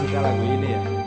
Sudah.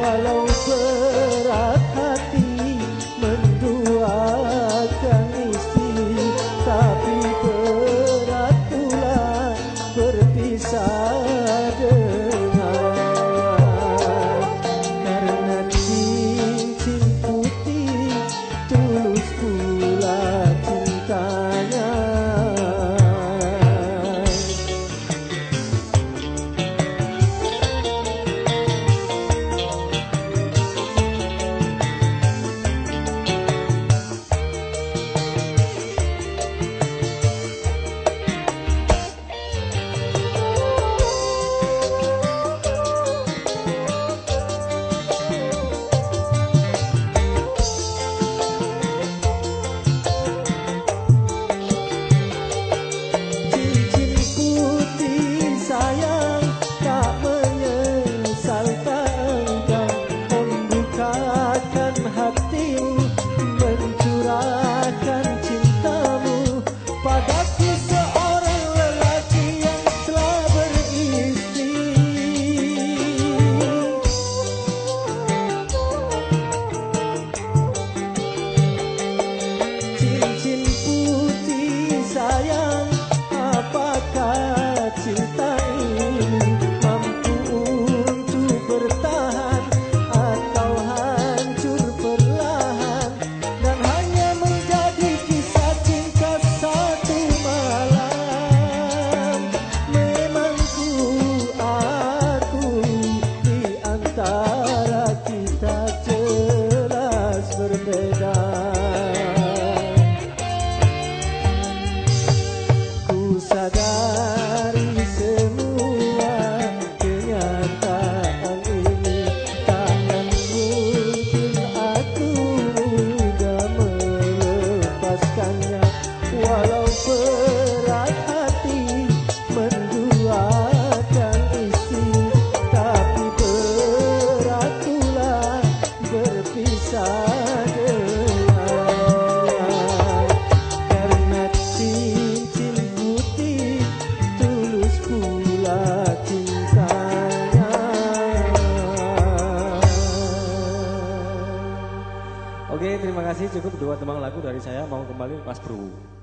walau ber cukup dua tembang lagu dari saya mau kembali Mas Bro.